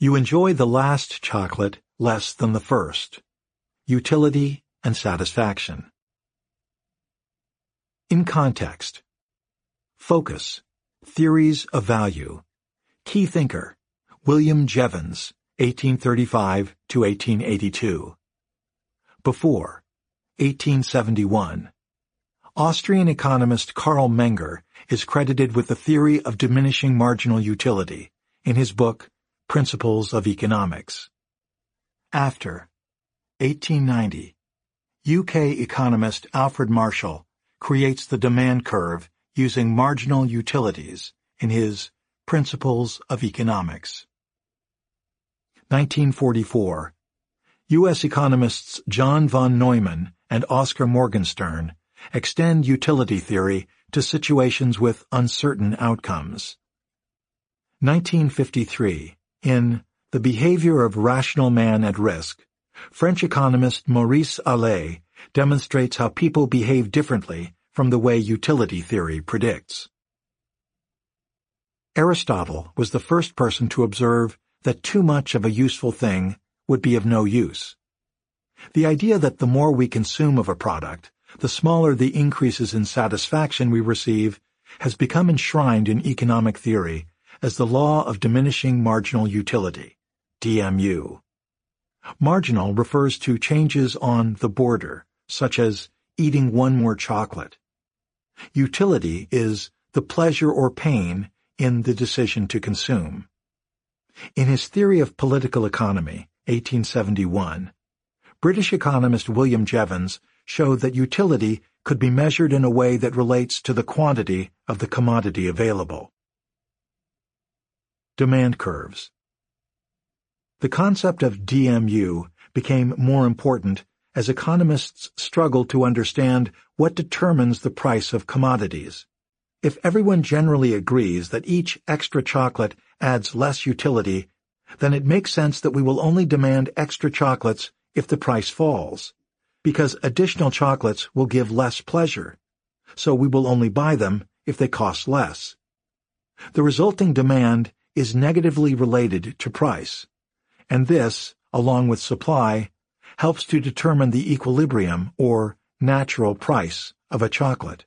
You enjoy the last chocolate less than the first. Utility and satisfaction. In context. Focus. Theories of value. Key thinker. William Jevons, 1835 to 1882. Before. 1871. Austrian economist Carl Menger is credited with the theory of diminishing marginal utility in his book Principles of Economics. After 1890, UK economist Alfred Marshall creates the demand curve using marginal utilities in his Principles of Economics. 1944, U.S. economists John von Neumann and Oskar Morgenstern extend utility theory to situations with uncertain outcomes. 1953, in The Behavior of Rational Man at Risk, French economist Maurice Allais demonstrates how people behave differently from the way utility theory predicts. Aristotle was the first person to observe that too much of a useful thing would be of no use. The idea that the more we consume of a product, the smaller the increases in satisfaction we receive has become enshrined in economic theory as the law of diminishing marginal utility, DMU. Marginal refers to changes on the border, such as eating one more chocolate. Utility is the pleasure or pain in the decision to consume. In his Theory of Political Economy, 1871, British economist William Jevons showed that utility could be measured in a way that relates to the quantity of the commodity available. Demand curves. The concept of DMU became more important as economists struggled to understand what determines the price of commodities. If everyone generally agrees that each extra chocolate adds less utility, then it makes sense that we will only demand extra chocolates if the price falls, because additional chocolates will give less pleasure, so we will only buy them if they cost less. The resulting demand is negatively related to price, and this, along with supply, helps to determine the equilibrium, or natural price, of a chocolate.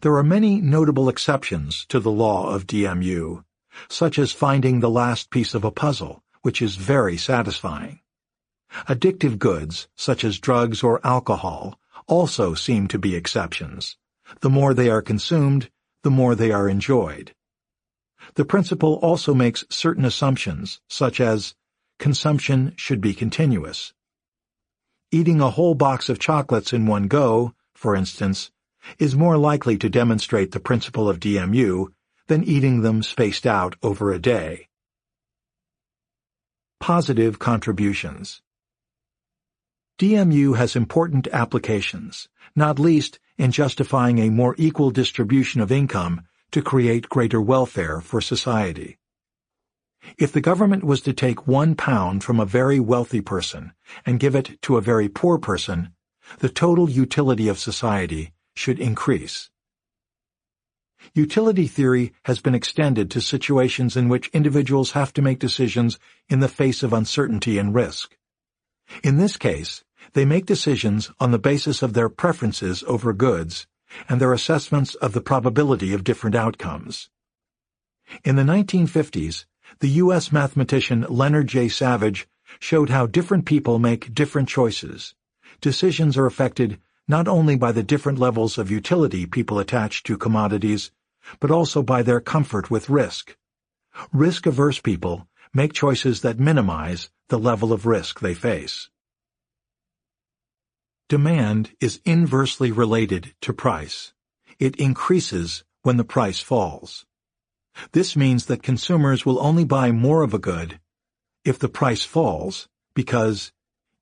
There are many notable exceptions to the law of DMU, such as finding the last piece of a puzzle, which is very satisfying. Addictive goods, such as drugs or alcohol, also seem to be exceptions. The more they are consumed, the more they are enjoyed. The principle also makes certain assumptions, such as consumption should be continuous. Eating a whole box of chocolates in one go, for instance, is more likely to demonstrate the principle of DMU than eating them spaced out over a day. Positive contributions DMU has important applications, not least in justifying a more equal distribution of income to create greater welfare for society. If the government was to take one pound from a very wealthy person and give it to a very poor person, the total utility of society should increase. Utility theory has been extended to situations in which individuals have to make decisions in the face of uncertainty and risk. In this case, they make decisions on the basis of their preferences over goods and their assessments of the probability of different outcomes. In the 1950s, the U.S. mathematician Leonard J. Savage showed how different people make different choices. Decisions are affected not only by the different levels of utility people attach to commodities, but also by their comfort with risk. Risk-averse people make choices that minimize the level of risk they face. Demand is inversely related to price. It increases when the price falls. This means that consumers will only buy more of a good if the price falls because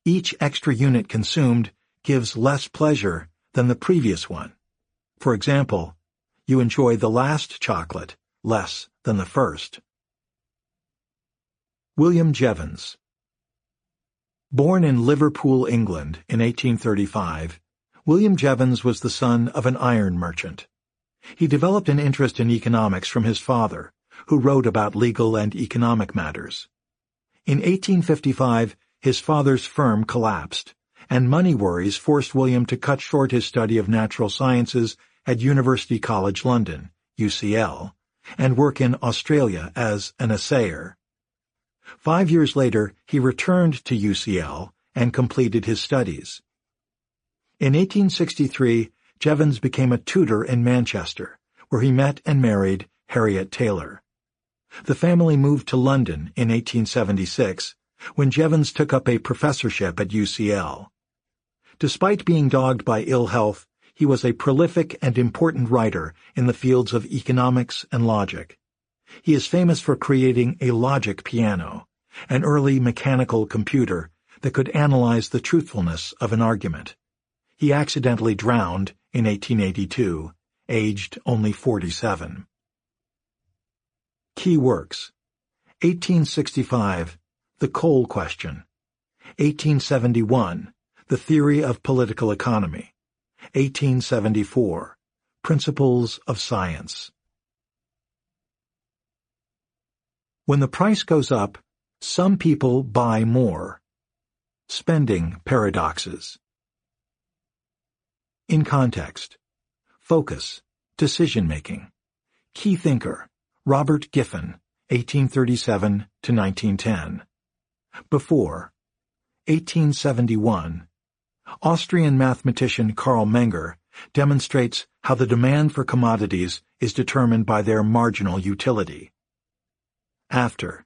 each extra unit consumed gives less pleasure than the previous one. For example, you enjoy the last chocolate less than the first. William Jevons Born in Liverpool, England, in 1835, William Jevons was the son of an iron merchant. He developed an interest in economics from his father, who wrote about legal and economic matters. In 1855, his father's firm collapsed, and money worries forced William to cut short his study of natural sciences at University College London, UCL, and work in Australia as an assayer. Five years later, he returned to UCL and completed his studies. In 1863, Jevons became a tutor in Manchester, where he met and married Harriet Taylor. The family moved to London in 1876, when Jevons took up a professorship at UCL. Despite being dogged by ill health, he was a prolific and important writer in the fields of economics and logic. He is famous for creating a logic piano, an early mechanical computer that could analyze the truthfulness of an argument. He accidentally drowned in 1882, aged only 47. Key works 1865, The Coal Question 1871, The Theory of Political Economy 1874, Principles of Science When the price goes up, some people buy more. Spending paradoxes. In context. Focus. Decision-making. Key thinker. Robert Giffen, 1837 to 1910. Before. 1871. Austrian mathematician Carl Menger demonstrates how the demand for commodities is determined by their marginal utility after.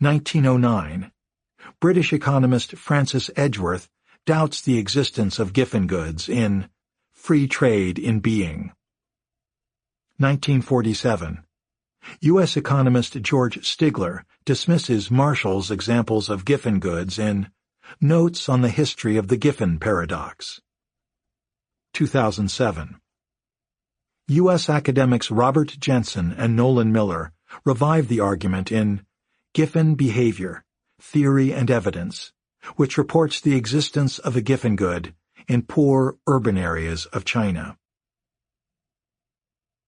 1909. British economist Francis Edgeworth doubts the existence of Giffen goods in Free Trade in Being. 1947. U.S. economist George Stigler dismisses Marshall's examples of Giffen goods in Notes on the History of the Giffen Paradox. 2007. U.S. academics Robert Jensen and Nolan Miller revive the argument in Giffen Behavior, Theory and Evidence, which reports the existence of a Giffen good in poor urban areas of China.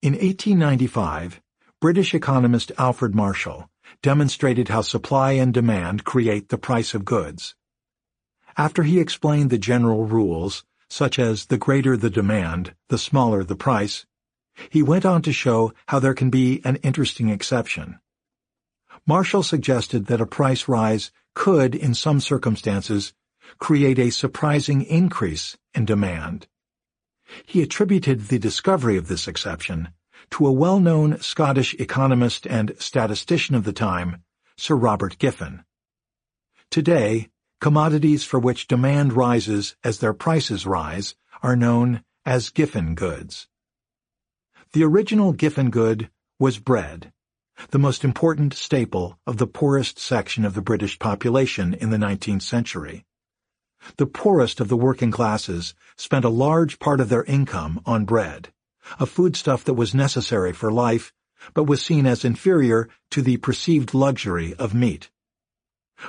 In 1895, British economist Alfred Marshall demonstrated how supply and demand create the price of goods. After he explained the general rules, such as the greater the demand, the smaller the price, he went on to show how there can be an interesting exception. Marshall suggested that a price rise could, in some circumstances, create a surprising increase in demand. He attributed the discovery of this exception to a well-known Scottish economist and statistician of the time, Sir Robert Giffen. Today, commodities for which demand rises as their prices rise are known as Giffen goods. The original Giffen good was bread, the most important staple of the poorest section of the British population in the 19th century. The poorest of the working classes spent a large part of their income on bread, a foodstuff that was necessary for life, but was seen as inferior to the perceived luxury of meat.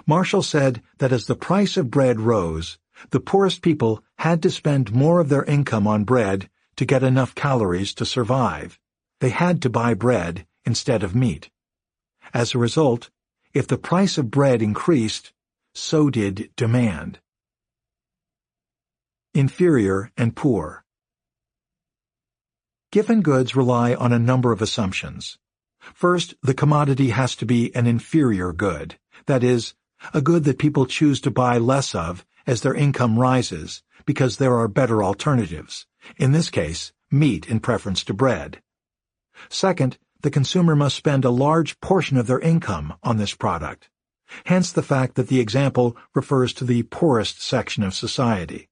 Marshall said that as the price of bread rose, the poorest people had to spend more of their income on bread to get enough calories to survive, they had to buy bread instead of meat. As a result, if the price of bread increased, so did demand. Inferior and poor. Giffen goods rely on a number of assumptions. First, the commodity has to be an inferior good, that is, a good that people choose to buy less of as their income rises because there are better alternatives in this case, meat in preference to bread. Second, the consumer must spend a large portion of their income on this product, hence the fact that the example refers to the poorest section of society.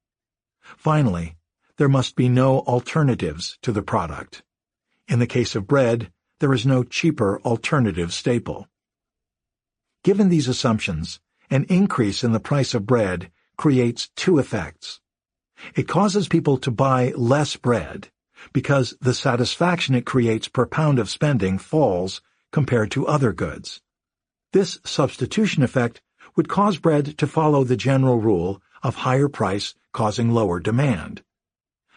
Finally, there must be no alternatives to the product. In the case of bread, there is no cheaper alternative staple. Given these assumptions, an increase in the price of bread creates two effects. It causes people to buy less bread because the satisfaction it creates per pound of spending falls compared to other goods. This substitution effect would cause bread to follow the general rule of higher price causing lower demand.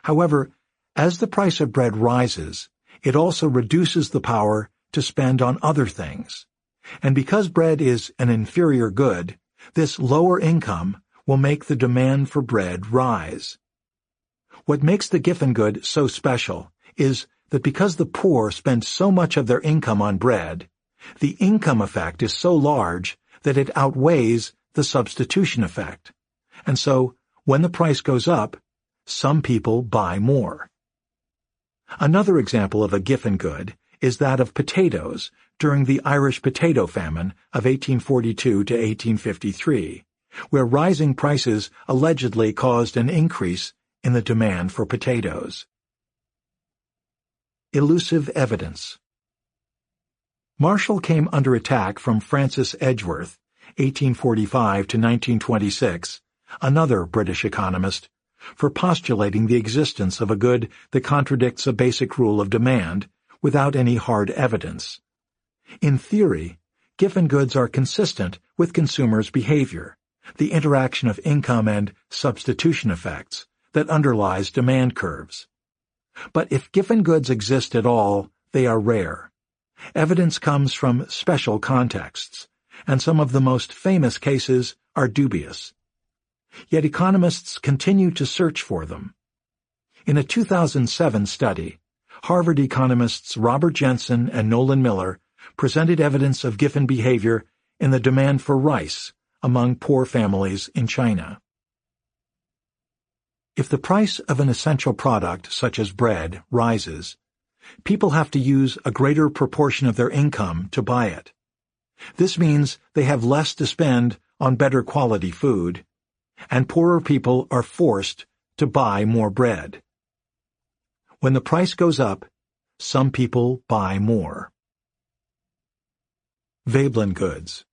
However, as the price of bread rises, it also reduces the power to spend on other things. And because bread is an inferior good, this lower income will make the demand for bread rise. What makes the Giffen good so special is that because the poor spend so much of their income on bread, the income effect is so large that it outweighs the substitution effect. And so, when the price goes up, some people buy more. Another example of a Giffen good is that of potatoes during the Irish potato famine of 1842 to 1853, where rising prices allegedly caused an increase in the demand for potatoes. Elusive Evidence Marshall came under attack from Francis Edgeworth, 1845 to 1926, another British economist, for postulating the existence of a good that contradicts a basic rule of demand without any hard evidence. In theory, Giffen goods are consistent with consumers' behavior, the interaction of income and substitution effects that underlies demand curves. But if Giffen goods exist at all, they are rare. Evidence comes from special contexts, and some of the most famous cases are dubious. Yet economists continue to search for them. In a 2007 study, Harvard economists Robert Jensen and Nolan Miller presented evidence of Giffen behavior in the demand for rice among poor families in China. If the price of an essential product, such as bread, rises, people have to use a greater proportion of their income to buy it. This means they have less to spend on better quality food, and poorer people are forced to buy more bread. When the price goes up, some people buy more. Veblen goods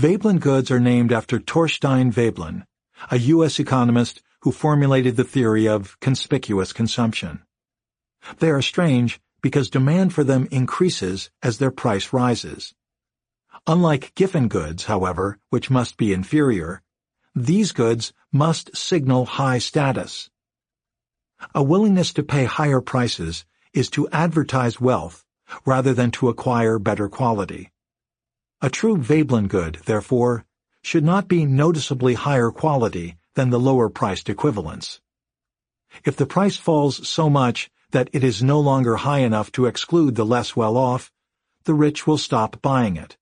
Veblen goods are named after Thorstein Veblen, a U.S. economist who formulated the theory of conspicuous consumption. They are strange because demand for them increases as their price rises. Unlike Giffen goods, however, which must be inferior, these goods must signal high status. A willingness to pay higher prices is to advertise wealth rather than to acquire better quality. A true Veblen good, therefore, should not be noticeably higher quality than the lower-priced equivalents. If the price falls so much that it is no longer high enough to exclude the less well-off, the rich will stop buying it.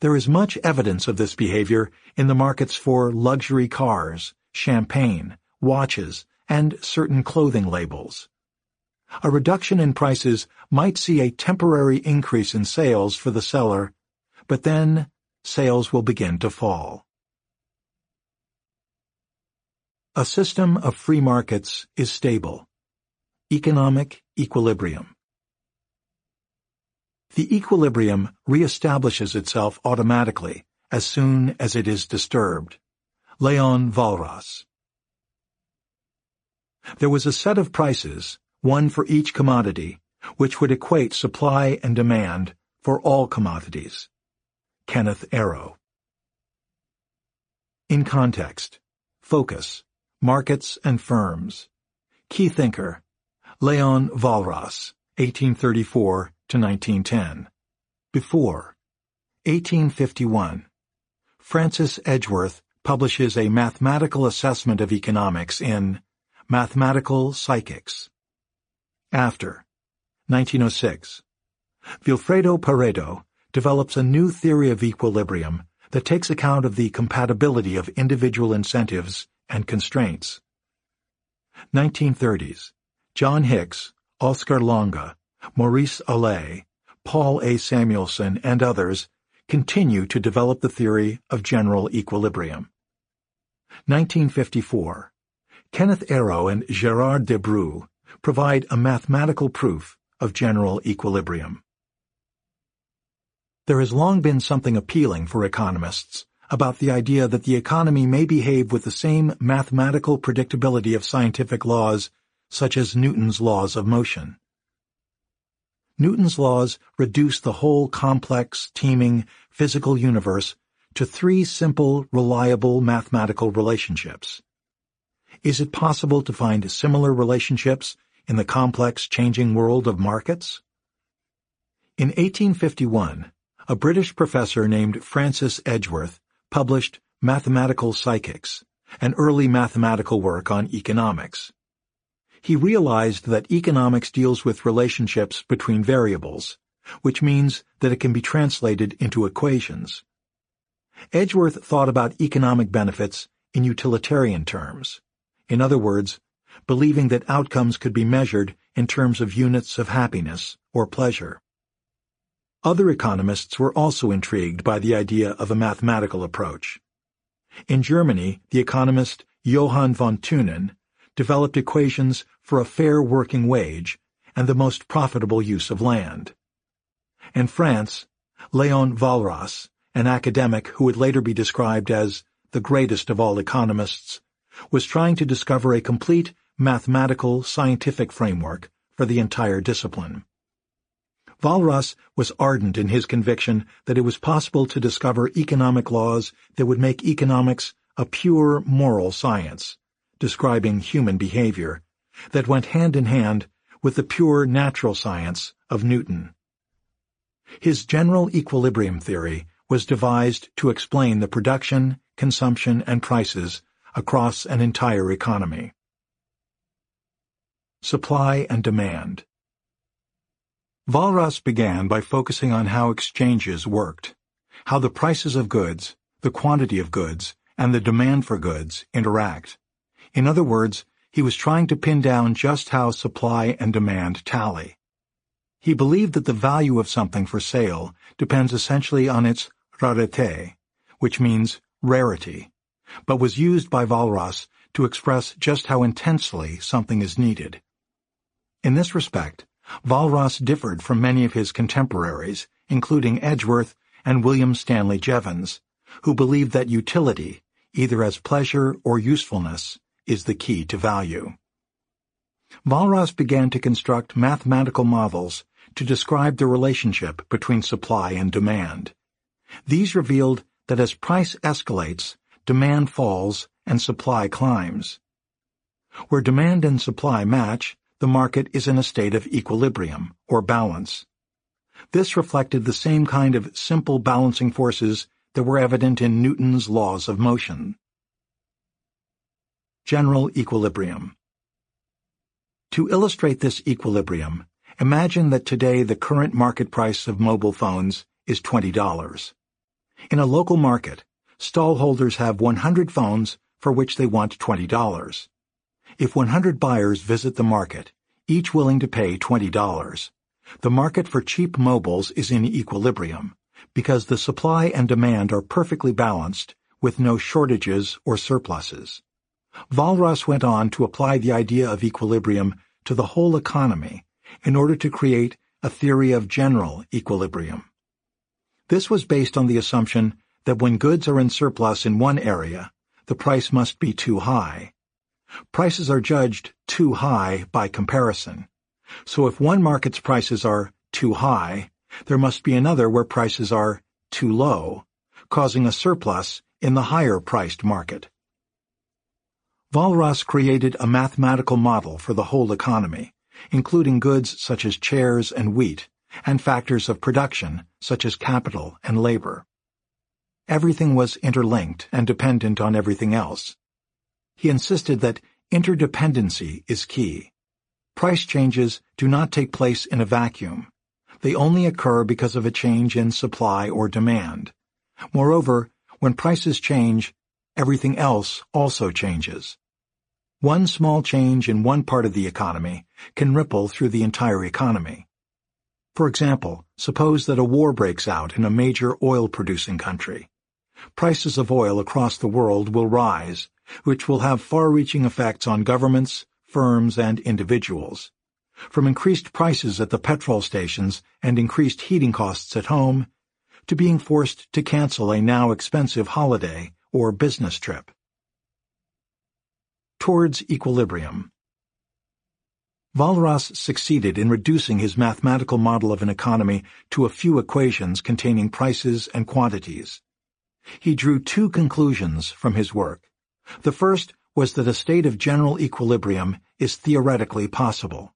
There is much evidence of this behavior in the markets for luxury cars, champagne, watches, and certain clothing labels. A reduction in prices might see a temporary increase in sales for the seller but then sales will begin to fall. A system of free markets is stable. Economic equilibrium. The equilibrium reestablishes itself automatically as soon as it is disturbed. Leon Walras. There was a set of prices, one for each commodity, which would equate supply and demand for all commodities. Kenneth Arrow. In context, focus, markets and firms. Key thinker, Leon Walras, 1834 to 1910. Before, 1851. Francis Edgeworth publishes a mathematical assessment of economics in Mathematical Psychics. After, 1906. Vilfredo Pareto develops a new theory of equilibrium that takes account of the compatibility of individual incentives and constraints. 1930s. John Hicks, Oskar Lange, Maurice Allais, Paul A. Samuelson, and others continue to develop the theory of general equilibrium. 1954. Kenneth Arrow and Gerard Debreu provide a mathematical proof of general equilibrium. There has long been something appealing for economists about the idea that the economy may behave with the same mathematical predictability of scientific laws such as Newton's laws of motion. Newton's laws reduce the whole complex, teeming, physical universe to three simple, reliable mathematical relationships. Is it possible to find similar relationships in the complex, changing world of markets? In 1851, a British professor named Francis Edgeworth published Mathematical Psychics, an early mathematical work on economics. He realized that economics deals with relationships between variables, which means that it can be translated into equations. Edgeworth thought about economic benefits in utilitarian terms. In other words, believing that outcomes could be measured in terms of units of happiness or pleasure. Other economists were also intrigued by the idea of a mathematical approach. In Germany, the economist Johann von Thunen developed equations for a fair working wage and the most profitable use of land. In France, Léon Walras, an academic who would later be described as the greatest of all economists, was trying to discover a complete mathematical scientific framework for the entire discipline. Walras was ardent in his conviction that it was possible to discover economic laws that would make economics a pure moral science, describing human behavior, that went hand in hand with the pure natural science of Newton. His general equilibrium theory was devised to explain the production, consumption, and prices across an entire economy. Supply and Demand Walras began by focusing on how exchanges worked, how the prices of goods, the quantity of goods, and the demand for goods interact. In other words, he was trying to pin down just how supply and demand tally. He believed that the value of something for sale depends essentially on its rarité, which means rarity, but was used by Walras to express just how intensely something is needed. In this respect, Walras differed from many of his contemporaries, including Edgeworth and William Stanley Jevons, who believed that utility, either as pleasure or usefulness, is the key to value. Walras began to construct mathematical models to describe the relationship between supply and demand. These revealed that as price escalates, demand falls and supply climbs. Where demand and supply match, the market is in a state of equilibrium, or balance. This reflected the same kind of simple balancing forces that were evident in Newton's laws of motion. General Equilibrium To illustrate this equilibrium, imagine that today the current market price of mobile phones is $20. In a local market, stallholders have 100 phones for which they want $20. If 100 buyers visit the market, each willing to pay $20, the market for cheap mobiles is in equilibrium because the supply and demand are perfectly balanced with no shortages or surpluses. Walras went on to apply the idea of equilibrium to the whole economy in order to create a theory of general equilibrium. This was based on the assumption that when goods are in surplus in one area, the price must be too high, Prices are judged too high by comparison. So if one market's prices are too high, there must be another where prices are too low, causing a surplus in the higher-priced market. Walras created a mathematical model for the whole economy, including goods such as chairs and wheat, and factors of production such as capital and labor. Everything was interlinked and dependent on everything else, he insisted that interdependency is key. Price changes do not take place in a vacuum. They only occur because of a change in supply or demand. Moreover, when prices change, everything else also changes. One small change in one part of the economy can ripple through the entire economy. For example, suppose that a war breaks out in a major oil-producing country. Prices of oil across the world will rise which will have far-reaching effects on governments, firms, and individuals. From increased prices at the petrol stations and increased heating costs at home, to being forced to cancel a now expensive holiday or business trip. Towards Equilibrium Walras succeeded in reducing his mathematical model of an economy to a few equations containing prices and quantities. He drew two conclusions from his work. The first was that a state of general equilibrium is theoretically possible.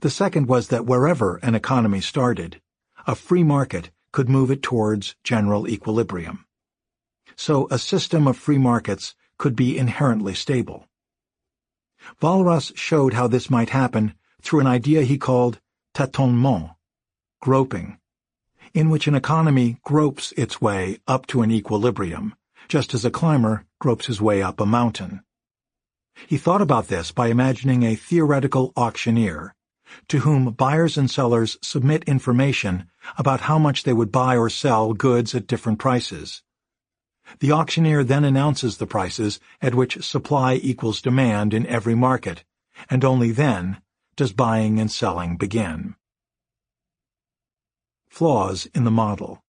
The second was that wherever an economy started, a free market could move it towards general equilibrium. So a system of free markets could be inherently stable. Walras showed how this might happen through an idea he called tâtonnement, groping, in which an economy gropes its way up to an equilibrium, just as a climber gropes his way up a mountain. He thought about this by imagining a theoretical auctioneer, to whom buyers and sellers submit information about how much they would buy or sell goods at different prices. The auctioneer then announces the prices at which supply equals demand in every market, and only then does buying and selling begin. Flaws in the model.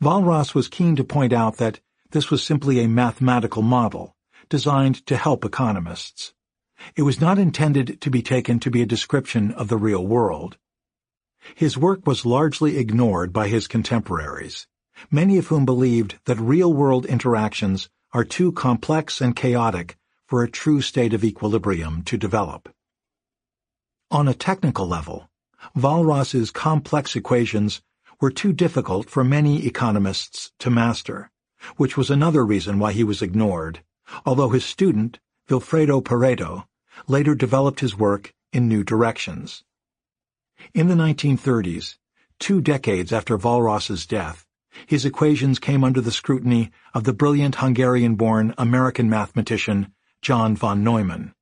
Walras was keen to point out that this was simply a mathematical model designed to help economists. It was not intended to be taken to be a description of the real world. His work was largely ignored by his contemporaries, many of whom believed that real-world interactions are too complex and chaotic for a true state of equilibrium to develop. On a technical level, Walras's complex equations were too difficult for many economists to master, which was another reason why he was ignored, although his student, Vilfredo Pareto, later developed his work in new directions. In the 1930s, two decades after Walras's death, his equations came under the scrutiny of the brilliant Hungarian-born American mathematician John von Neumann.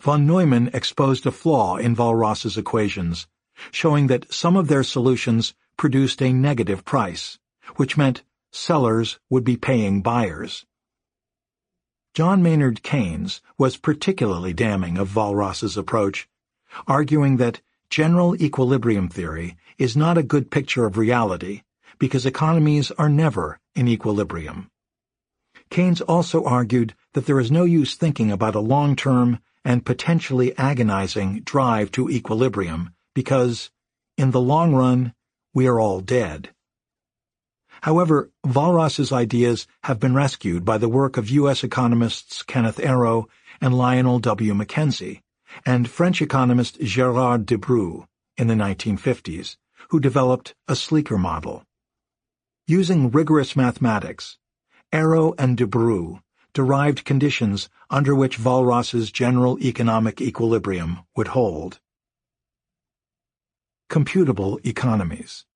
Von Neumann exposed a flaw in Walras's equations, showing that some of their solutions produced a negative price, which meant sellers would be paying buyers. John Maynard Keynes was particularly damning of Walras's approach, arguing that general equilibrium theory is not a good picture of reality because economies are never in equilibrium. Keynes also argued that there is no use thinking about a long-term and potentially agonizing drive to equilibrium because, in the long run, we are all dead. However, Walras's ideas have been rescued by the work of U.S. economists Kenneth Arrow and Lionel W. McKenzie, and French economist Gérard Debreu in the 1950s, who developed a sleeker model. Using rigorous mathematics, Arrow and Debreu derived conditions under which Walras's general economic equilibrium would hold. Computable Economies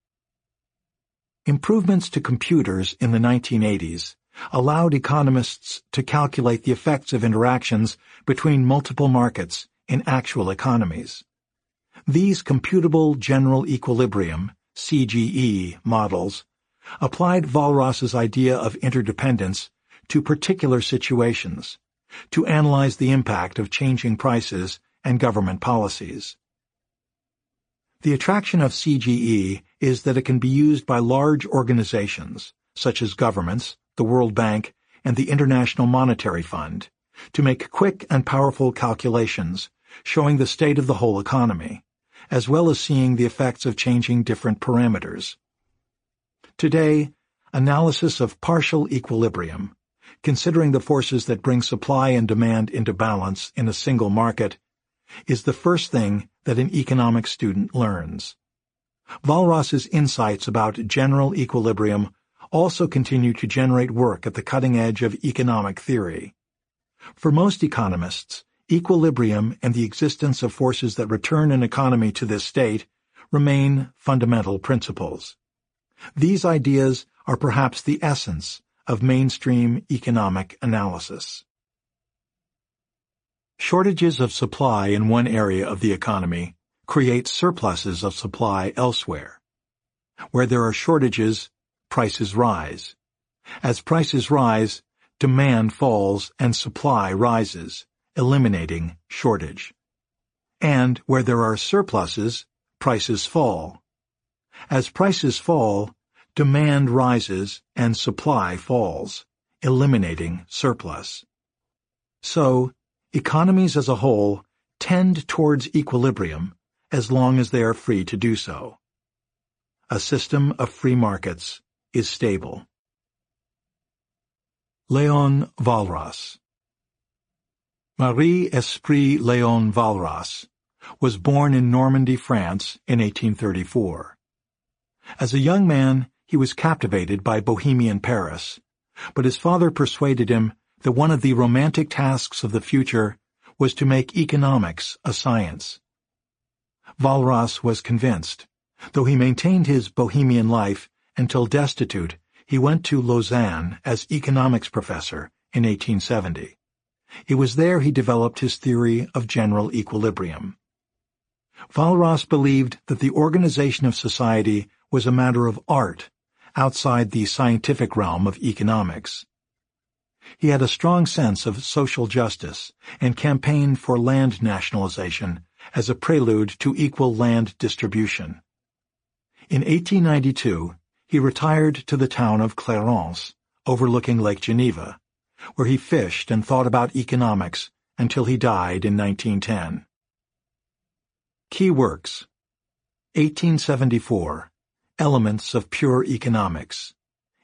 Improvements to computers in the 1980s allowed economists to calculate the effects of interactions between multiple markets in actual economies. These computable general equilibrium CGE models applied Walras's idea of interdependence to particular situations to analyze the impact of changing prices and government policies. The attraction of CGE is that it can be used by large organizations, such as governments, the World Bank, and the International Monetary Fund, to make quick and powerful calculations showing the state of the whole economy, as well as seeing the effects of changing different parameters. Today, analysis of partial equilibrium, considering the forces that bring supply and demand into balance in a single market, is the first thing that an economic student learns. Walras's insights about general equilibrium also continue to generate work at the cutting edge of economic theory. For most economists, equilibrium and the existence of forces that return an economy to this state remain fundamental principles. These ideas are perhaps the essence of mainstream economic analysis. Shortages of supply in one area of the economy create surpluses of supply elsewhere. Where there are shortages, prices rise. As prices rise, demand falls and supply rises, eliminating shortage. And where there are surpluses, prices fall. As prices fall, demand rises and supply falls, eliminating surplus. So, economies as a whole tend towards equilibrium as long as they are free to do so. A system of free markets is stable. Leon Walras Marie Esprit Leon Walras was born in Normandy, France in 1834. As a young man, he was captivated by Bohemian Paris, but his father persuaded him that one of the romantic tasks of the future was to make economics a science. Walras was convinced. Though he maintained his bohemian life until destitute, he went to Lausanne as economics professor in 1870. It was there he developed his theory of general equilibrium. Walras believed that the organization of society was a matter of art outside the scientific realm of economics. He had a strong sense of social justice and campaigned for land nationalization as a prelude to equal land distribution. In 1892, he retired to the town of Clarens, overlooking Lake Geneva, where he fished and thought about economics until he died in 1910. Key Works 1874, Elements of Pure Economics,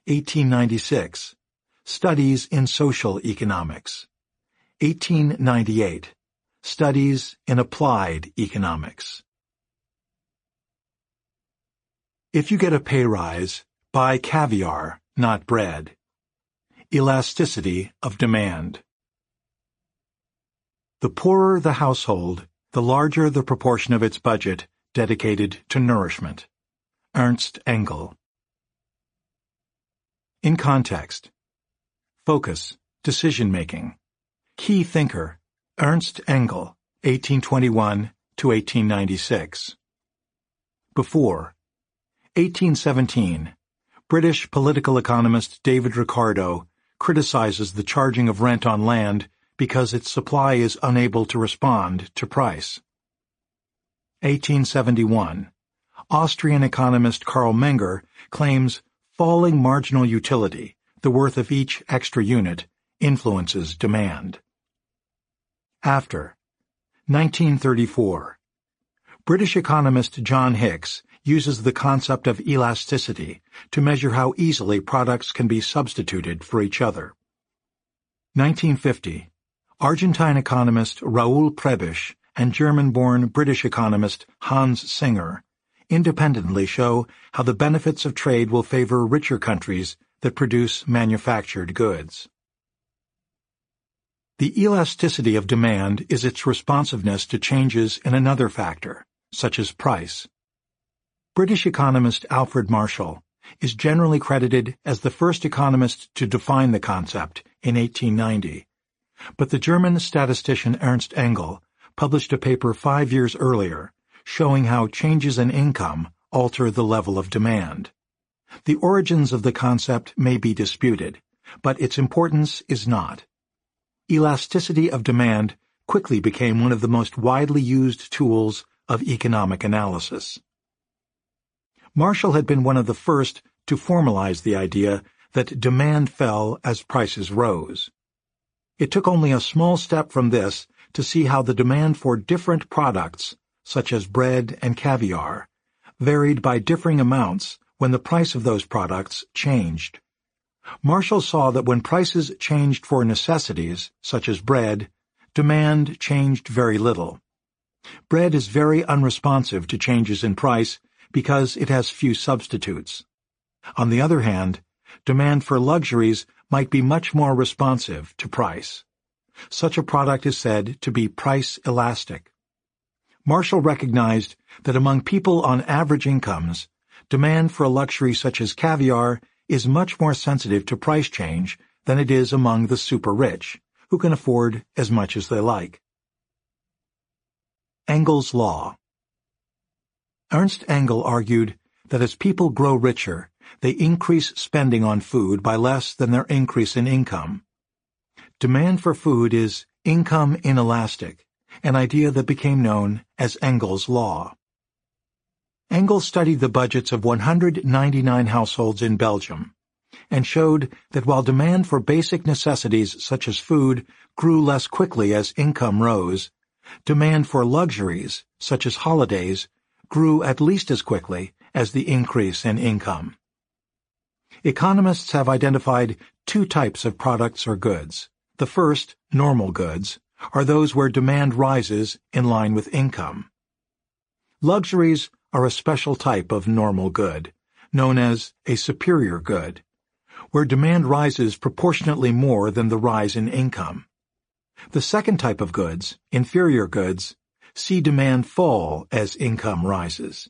1896, Studies in Social Economics. 1898. Studies in Applied Economics. If you get a pay rise, buy caviar, not bread. Elasticity of demand. The poorer the household, the larger the proportion of its budget dedicated to nourishment. Ernst Engel. In context, Focus, Decision Making. Key Thinker, Ernst Engel, 1821 to 1896. Before, 1817, British political economist David Ricardo criticizes the charging of rent on land because its supply is unable to respond to price. 1871, Austrian economist Carl Menger claims falling marginal utility the worth of each extra unit influences demand. After 1934, British economist John Hicks uses the concept of elasticity to measure how easily products can be substituted for each other. 1950, Argentine economist Raúl Prebisch and German-born British economist Hans Singer independently show how the benefits of trade will favor richer countries that produce manufactured goods. The elasticity of demand is its responsiveness to changes in another factor, such as price. British economist Alfred Marshall is generally credited as the first economist to define the concept in 1890, but the German statistician Ernst Engel published a paper five years earlier showing how changes in income alter the level of demand. The origins of the concept may be disputed, but its importance is not. Elasticity of demand quickly became one of the most widely used tools of economic analysis. Marshall had been one of the first to formalize the idea that demand fell as prices rose. It took only a small step from this to see how the demand for different products, such as bread and caviar, varied by differing amounts when the price of those products changed. Marshall saw that when prices changed for necessities, such as bread, demand changed very little. Bread is very unresponsive to changes in price because it has few substitutes. On the other hand, demand for luxuries might be much more responsive to price. Such a product is said to be price elastic. Marshall recognized that among people on average incomes, demand for a luxury such as caviar is much more sensitive to price change than it is among the super-rich, who can afford as much as they like. Engel's Law Ernst Engel argued that as people grow richer, they increase spending on food by less than their increase in income. Demand for food is income inelastic, an idea that became known as Engel's Law. Engel studied the budgets of 199 households in Belgium and showed that while demand for basic necessities such as food grew less quickly as income rose, demand for luxuries such as holidays grew at least as quickly as the increase in income. Economists have identified two types of products or goods. The first, normal goods, are those where demand rises in line with income. Luxuries are a special type of normal good, known as a superior good, where demand rises proportionately more than the rise in income. The second type of goods, inferior goods, see demand fall as income rises.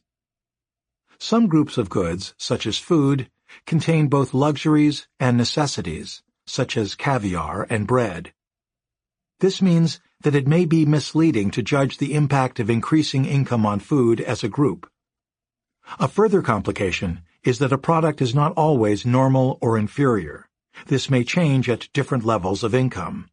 Some groups of goods, such as food, contain both luxuries and necessities, such as caviar and bread. This means that it may be misleading to judge the impact of increasing income on food as a group. A further complication is that a product is not always normal or inferior. This may change at different levels of income.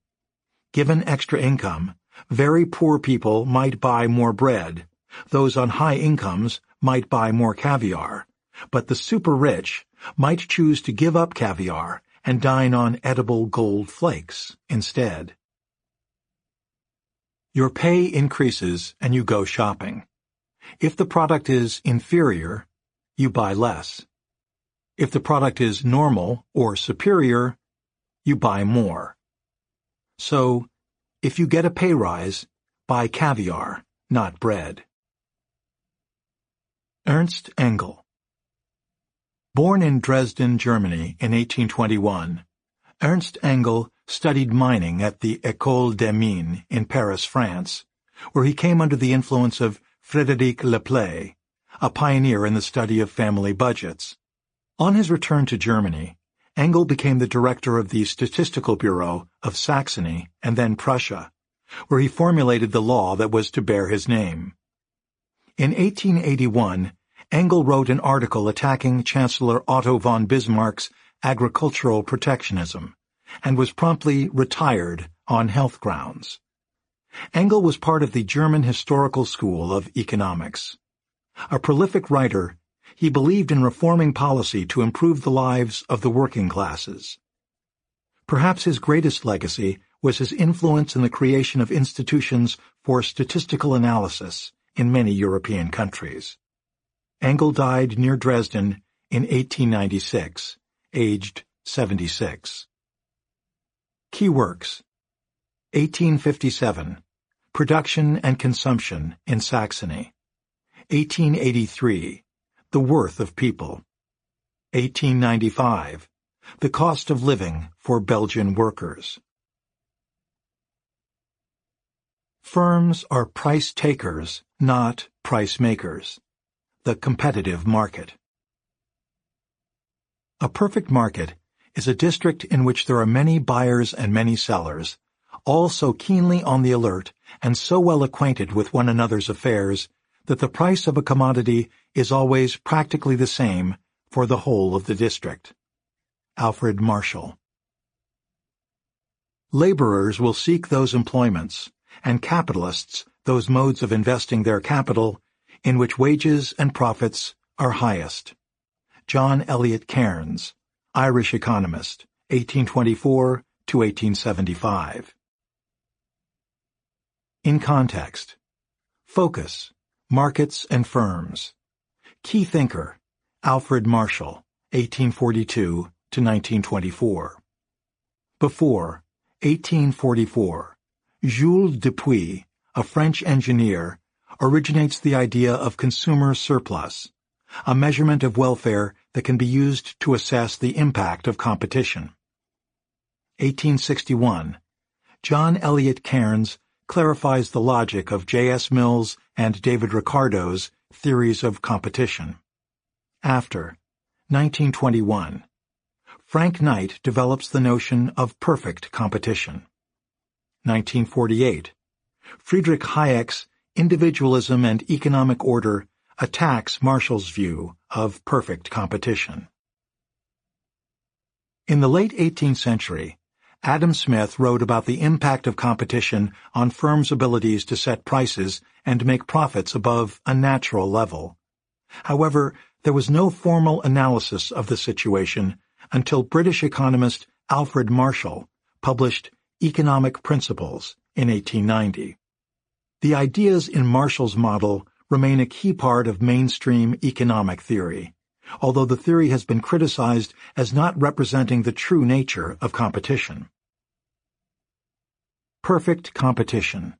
Given extra income, very poor people might buy more bread, those on high incomes might buy more caviar, but the super-rich might choose to give up caviar and dine on edible gold flakes instead. Your pay increases and you go shopping. If the product is inferior, you buy less. If the product is normal or superior, you buy more. So, if you get a pay rise, buy caviar, not bread. Ernst Engel Born in Dresden, Germany in 1821, Ernst Engel studied mining at the École des Mines in Paris, France, where he came under the influence of Frédéric Le Play, a pioneer in the study of family budgets. On his return to Germany, Engel became the director of the Statistical Bureau of Saxony and then Prussia, where he formulated the law that was to bear his name. In 1881, Engel wrote an article attacking Chancellor Otto von Bismarck's agricultural protectionism and was promptly retired on health grounds. Engel was part of the German historical school of economics. A prolific writer, he believed in reforming policy to improve the lives of the working classes. Perhaps his greatest legacy was his influence in the creation of institutions for statistical analysis in many European countries. Engel died near Dresden in 1896, aged 76. Key Works 1857 Production and Consumption in Saxony. 1883 The Worth of People. 1895 The Cost of Living for Belgian Workers. Firms are price takers, not price makers. The competitive market. A perfect market is a district in which there are many buyers and many sellers, all so keenly on the alert and so well acquainted with one another's affairs that the price of a commodity is always practically the same for the whole of the district. Alfred Marshall Laborers will seek those employments, and capitalists those modes of investing their capital in which wages and profits are highest. John Elliott Cairnes Irish economist, 1824 to 1875. In context, focus, markets and firms. Key thinker, Alfred Marshall, 1842 to 1924. Before, 1844, Jules Dupuit, a French engineer, originates the idea of consumer surplus, a measurement of welfare that can be used to assess the impact of competition. 1861. John Elliott Cairnes clarifies the logic of J.S. Mill's and David Ricardo's theories of competition. After 1921. Frank Knight develops the notion of perfect competition. 1948. Friedrich Hayek's Individualism and Economic Order attacks Marshall's view of perfect competition. In the late 18th century, Adam Smith wrote about the impact of competition on firms' abilities to set prices and make profits above a natural level. However, there was no formal analysis of the situation until British economist Alfred Marshall published Economic Principles in 1890. The ideas in Marshall's model remain a key part of mainstream economic theory, although the theory has been criticized as not representing the true nature of competition. Perfect Competition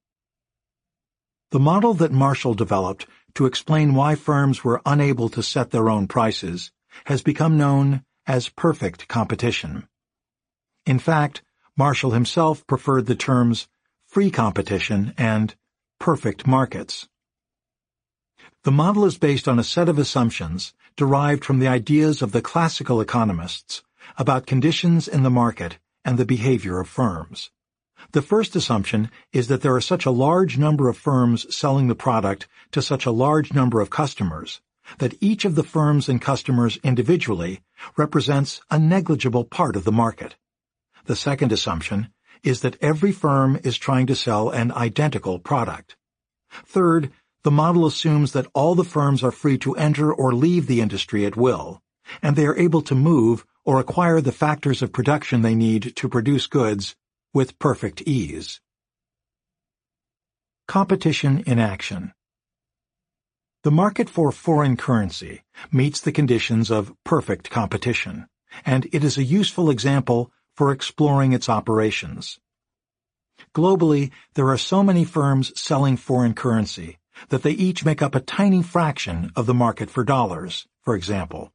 The model that Marshall developed to explain why firms were unable to set their own prices has become known as perfect competition. In fact, Marshall himself preferred the terms free competition and perfect markets. The model is based on a set of assumptions derived from the ideas of the classical economists about conditions in the market and the behavior of firms. The first assumption is that there are such a large number of firms selling the product to such a large number of customers that each of the firms and customers individually represents a negligible part of the market. The second assumption is that every firm is trying to sell an identical product. Third, the model assumes that all the firms are free to enter or leave the industry at will, and they are able to move or acquire the factors of production they need to produce goods with perfect ease. Competition in Action The market for foreign currency meets the conditions of perfect competition, and it is a useful example for exploring its operations. Globally, there are so many firms selling foreign currency that they each make up a tiny fraction of the market for dollars, for example.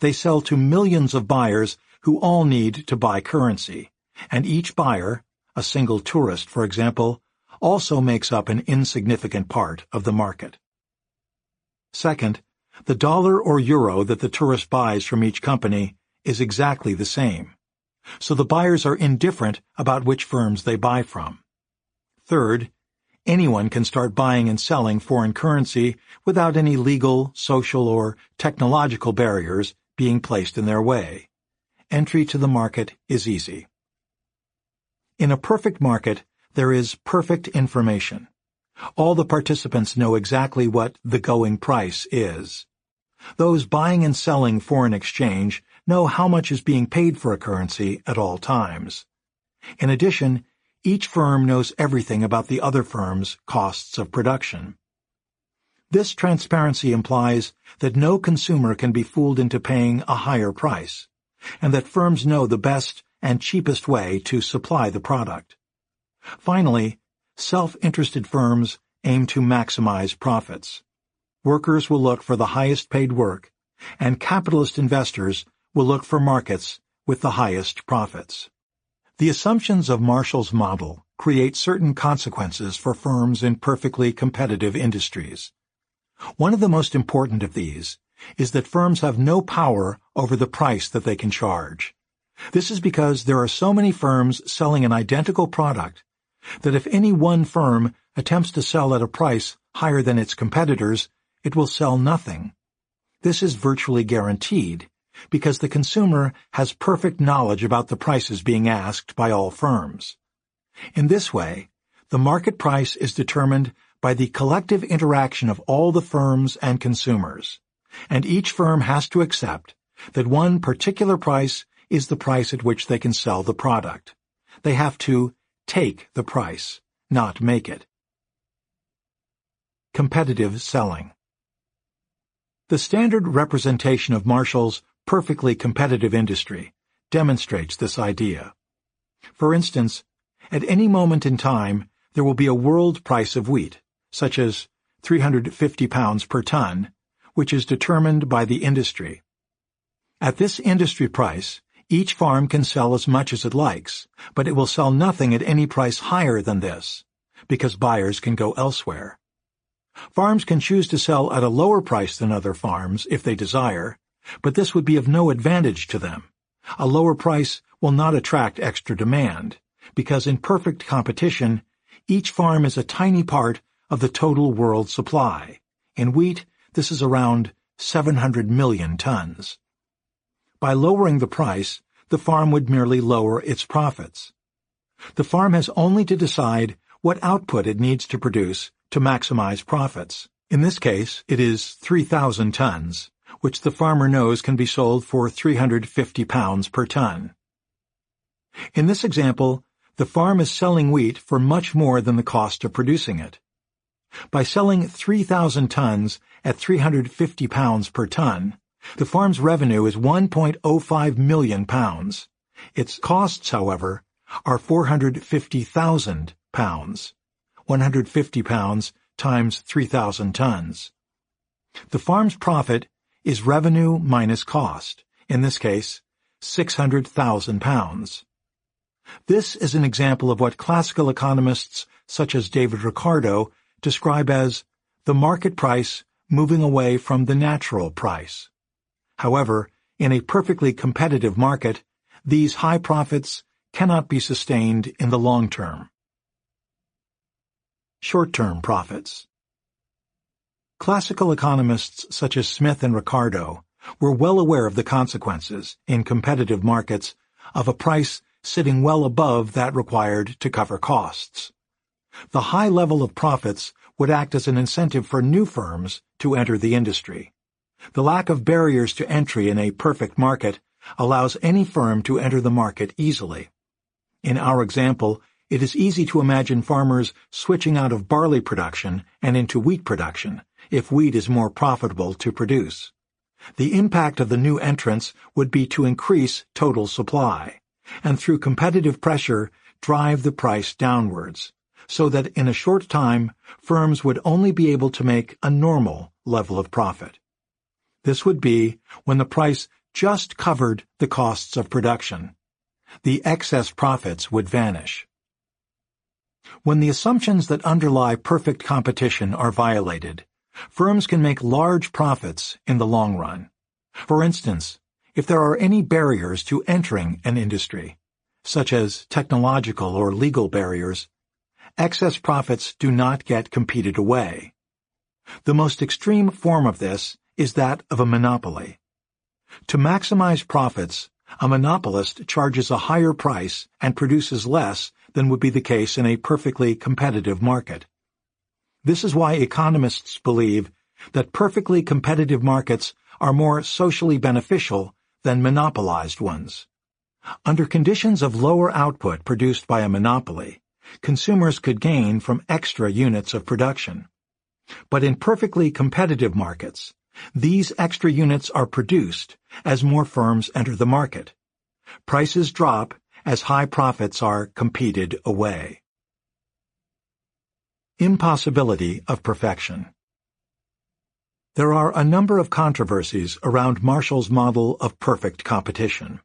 They sell to millions of buyers who all need to buy currency, and each buyer, a single tourist, for example, also makes up an insignificant part of the market. Second, the dollar or euro that the tourist buys from each company is exactly the same, so the buyers are indifferent about which firms they buy from. Third, anyone can start buying and selling foreign currency without any legal, social, or technological barriers being placed in their way. Entry to the market is easy. In a perfect market, there is perfect information. All the participants know exactly what the going price is. Those buying and selling foreign exchange know how much is being paid for a currency at all times. In addition, each firm knows everything about the other firm's costs of production. This transparency implies that no consumer can be fooled into paying a higher price, and that firms know the best and cheapest way to supply the product. Finally, self-interested firms aim to maximize profits. Workers will look for the highest paid work, and capitalist investors will look for markets with the highest profits. The assumptions of Marshall's model create certain consequences for firms in perfectly competitive industries. One of the most important of these is that firms have no power over the price that they can charge. This is because there are so many firms selling an identical product that if any one firm attempts to sell at a price higher than its competitors, it will sell nothing. This is virtually guaranteed because the consumer has perfect knowledge about the prices being asked by all firms. In this way, the market price is determined by the collective interaction of all the firms and consumers, and each firm has to accept that one particular price is the price at which they can sell the product. They have to take the price, not make it. Competitive Selling The standard representation of Marshall's perfectly competitive industry demonstrates this idea. For instance, at any moment in time, there will be a world price of wheat, such as 350 pounds per ton, which is determined by the industry. At this industry price, each farm can sell as much as it likes, but it will sell nothing at any price higher than this, because buyers can go elsewhere. Farms can choose to sell at a lower price than other farms if they desire, but this would be of no advantage to them. A lower price will not attract extra demand, because in perfect competition, each farm is a tiny part of the total world supply. In wheat, this is around 700 million tons. By lowering the price, the farm would merely lower its profits. The farm has only to decide what output it needs to produce to maximize profits. In this case, it is 3,000 tons which the farmer knows can be sold for £350 per ton. In this example, the farm is selling wheat for much more than the cost of producing it. By selling 3,000 tons at £350 per ton, the farm's revenue is £1.05 million. Its costs, however, are £450,000, £150 times 3,000 tons. The farm's profit is revenue minus cost, in this case, £600,000. This is an example of what classical economists such as David Ricardo describe as the market price moving away from the natural price. However, in a perfectly competitive market, these high profits cannot be sustained in the long term. Short-term profits Classical economists such as Smith and Ricardo were well aware of the consequences, in competitive markets, of a price sitting well above that required to cover costs. The high level of profits would act as an incentive for new firms to enter the industry. The lack of barriers to entry in a perfect market allows any firm to enter the market easily. In our example, it is easy to imagine farmers switching out of barley production and into wheat production if wheat is more profitable to produce. The impact of the new entrants would be to increase total supply, and through competitive pressure, drive the price downwards, so that in a short time, firms would only be able to make a normal level of profit. This would be when the price just covered the costs of production. The excess profits would vanish. When the assumptions that underlie perfect competition are violated, Firms can make large profits in the long run. For instance, if there are any barriers to entering an industry, such as technological or legal barriers, excess profits do not get competed away. The most extreme form of this is that of a monopoly. To maximize profits, a monopolist charges a higher price and produces less than would be the case in a perfectly competitive market. This is why economists believe that perfectly competitive markets are more socially beneficial than monopolized ones. Under conditions of lower output produced by a monopoly, consumers could gain from extra units of production. But in perfectly competitive markets, these extra units are produced as more firms enter the market. Prices drop as high profits are competed away. Impossibility of Perfection There are a number of controversies around Marshall's model of perfect competition.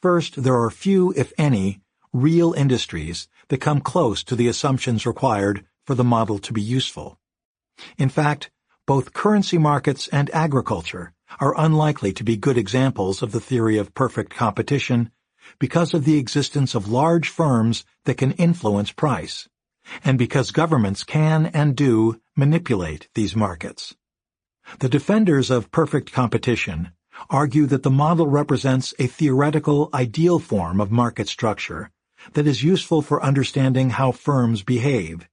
First, there are few, if any, real industries that come close to the assumptions required for the model to be useful. In fact, both currency markets and agriculture are unlikely to be good examples of the theory of perfect competition because of the existence of large firms that can influence price and because governments can and do manipulate these markets. The defenders of perfect competition argue that the model represents a theoretical ideal form of market structure that is useful for understanding how firms behave,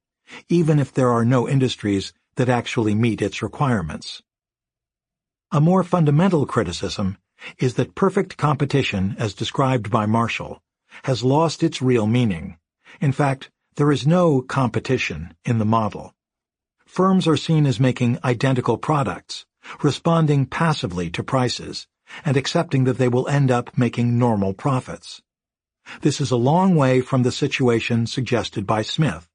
even if there are no industries that actually meet its requirements. A more fundamental criticism is that perfect competition, as described by Marshall, has lost its real meaning. In fact, there is no competition in the model. Firms are seen as making identical products, responding passively to prices, and accepting that they will end up making normal profits. This is a long way from the situation suggested by Smith,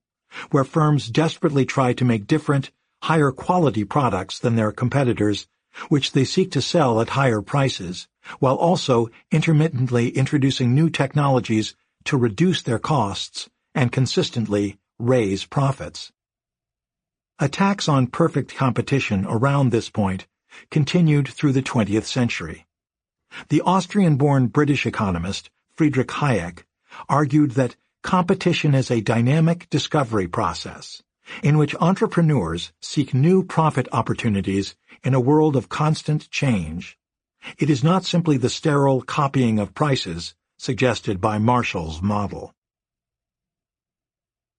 where firms desperately try to make different, higher quality products than their competitors, which they seek to sell at higher prices, while also intermittently introducing new technologies to reduce their costs and consistently raise profits. Attacks on perfect competition around this point continued through the 20th century. The Austrian-born British economist Friedrich Hayek argued that competition is a dynamic discovery process in which entrepreneurs seek new profit opportunities in a world of constant change. It is not simply the sterile copying of prices suggested by Marshall's model.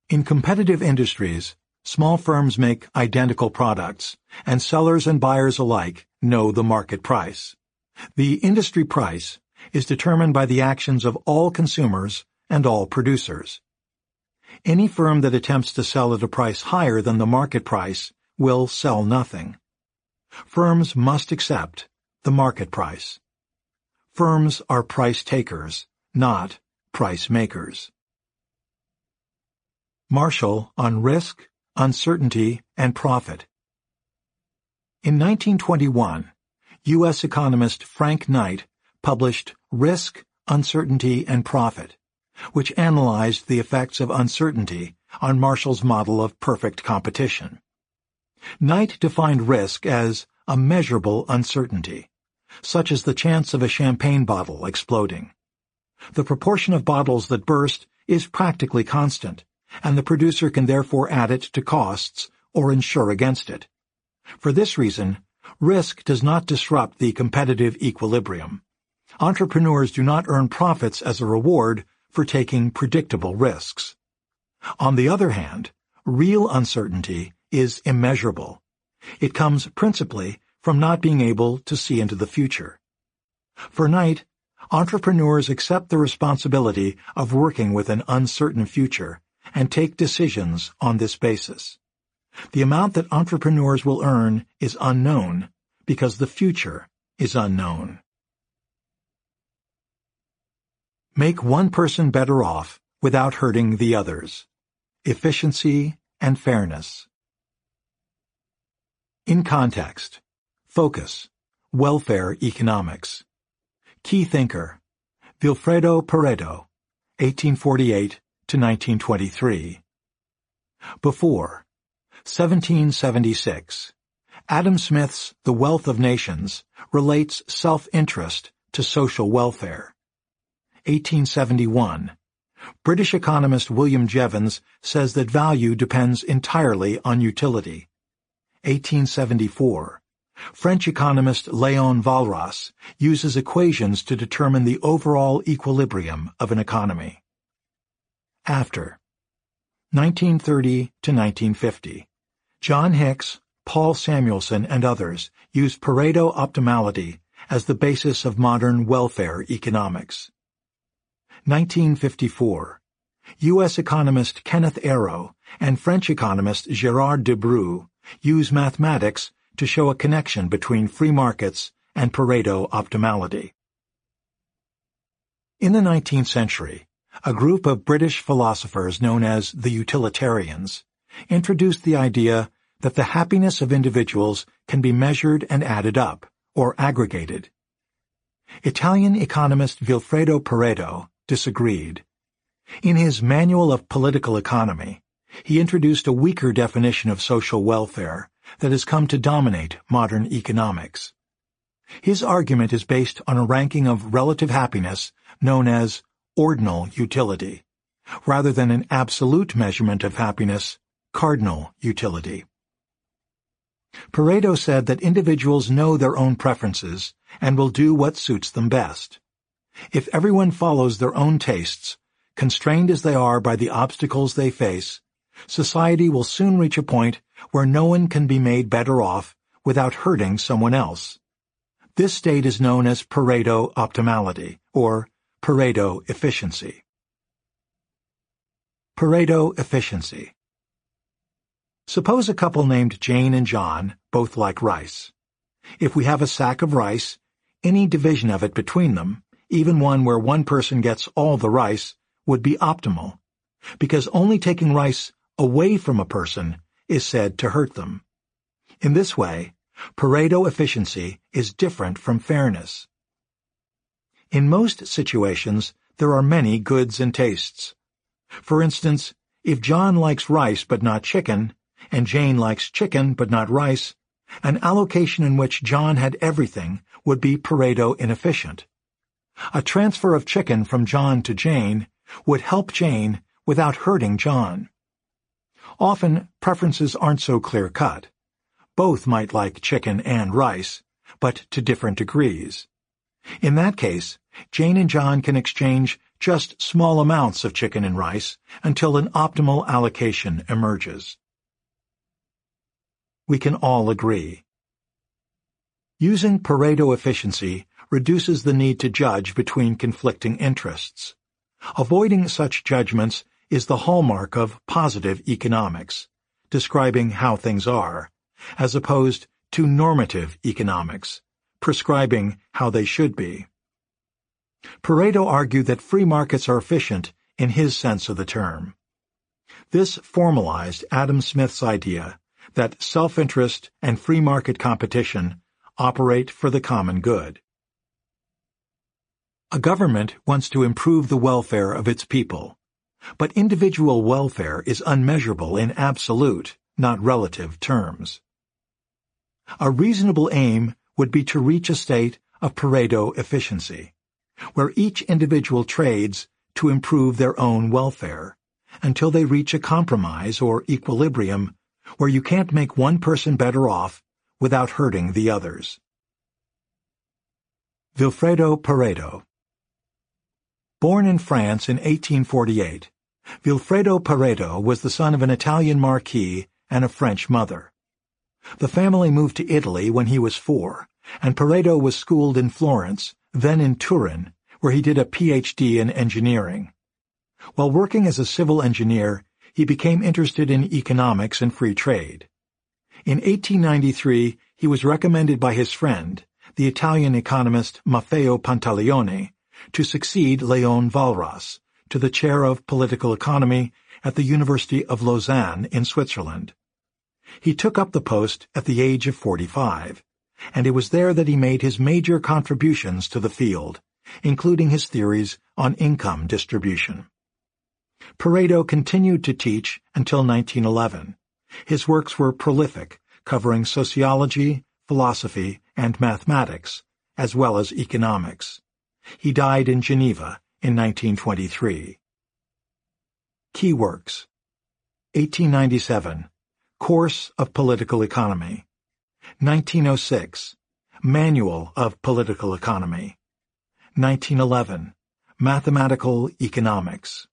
In competitive industries, small firms make identical products, and sellers and buyers alike know the market price. The industry price is determined by the actions of all consumers and all producers. Any firm that attempts to sell at a price higher than the market price will sell nothing. Firms must accept the market price. Firms are price takers, not price makers. Marshall on risk, uncertainty, and profit. In 1921, U.S. economist Frank Knight published Risk, Uncertainty, and Profit, which analyzed the effects of uncertainty on Marshall's model of perfect competition. Knight defined risk as a measurable uncertainty, such as the chance of a champagne bottle exploding. The proportion of bottles that burst is practically constant, and the producer can therefore add it to costs or insure against it. For this reason, risk does not disrupt the competitive equilibrium. Entrepreneurs do not earn profits as a reward for taking predictable risks. On the other hand, real uncertainty is immeasurable. It comes principally from not being able to see into the future. For Knight, entrepreneurs accept the responsibility of working with an uncertain future and take decisions on this basis. The amount that entrepreneurs will earn is unknown because the future is unknown. Make one person better off without hurting the others. Efficiency and fairness. In context, focus, welfare economics. Key thinker, Vilfredo Pareto, 1848 to 1923. Before 1776, Adam Smith's The Wealth of Nations relates self-interest to social welfare. 1871, British economist William Jevons says that value depends entirely on utility. 1874, French economist Léon Walras uses equations to determine the overall equilibrium of an economy. After 1930 to 1950, John Hicks, Paul Samuelson, and others used Pareto optimality as the basis of modern welfare economics. 1954, U.S. economist Kenneth Arrow and French economist Gérard Debreu use mathematics to show a connection between free markets and Pareto optimality. In the 19th century, a group of British philosophers known as the utilitarians introduced the idea that the happiness of individuals can be measured and added up, or aggregated. Italian economist Vilfredo Pareto disagreed. In his Manual of Political Economy, he introduced a weaker definition of social welfare that has come to dominate modern economics. His argument is based on a ranking of relative happiness known as ordinal utility, rather than an absolute measurement of happiness, cardinal utility. Pareto said that individuals know their own preferences and will do what suits them best. If everyone follows their own tastes, constrained as they are by the obstacles they face, society will soon reach a point where no one can be made better off without hurting someone else. This state is known as Pareto optimality, or Pareto efficiency. Pareto efficiency. Suppose a couple named Jane and John both like rice. If we have a sack of rice, any division of it between them, even one where one person gets all the rice, would be optimal, because only taking rice away from a person is said to hurt them. In this way, Pareto efficiency is different from fairness. In most situations, there are many goods and tastes. For instance, if John likes rice but not chicken, and Jane likes chicken but not rice, an allocation in which John had everything would be Pareto inefficient. A transfer of chicken from John to Jane would help Jane without hurting John. Often, preferences aren't so clear-cut. Both might like chicken and rice, but to different degrees. In that case, Jane and John can exchange just small amounts of chicken and rice until an optimal allocation emerges. We can all agree. Using Pareto efficiency reduces the need to judge between conflicting interests. Avoiding such judgments is the hallmark of positive economics, describing how things are, as opposed to normative economics, prescribing how they should be. Pareto argued that free markets are efficient in his sense of the term. This formalized Adam Smith's idea that self-interest and free market competition operate for the common good. A government wants to improve the welfare of its people, but individual welfare is unmeasurable in absolute, not relative, terms. A reasonable aim would be to reach a state of Pareto efficiency, where each individual trades to improve their own welfare, until they reach a compromise or equilibrium where you can't make one person better off without hurting the others. Vilfredo Pareto Born in France in 1848, Vilfredo Pareto was the son of an Italian marquis and a French mother. The family moved to Italy when he was four, and Pareto was schooled in Florence, then in Turin, where he did a Ph.D. in engineering. While working as a civil engineer, he became interested in economics and free trade. In 1893, he was recommended by his friend, the Italian economist Maffeo Pantaleoni, to succeed Leon Walras to the chair of political economy at the University of Lausanne in Switzerland. He took up the post at the age of 45, and it was there that he made his major contributions to the field, including his theories on income distribution. Pareto continued to teach until 1911. His works were prolific, covering sociology, philosophy, and mathematics, as well as economics. He died in Geneva in 1923. Key Works 1897 Course of Political Economy. 1906 Manual of Political Economy. 1911 Mathematical Economics.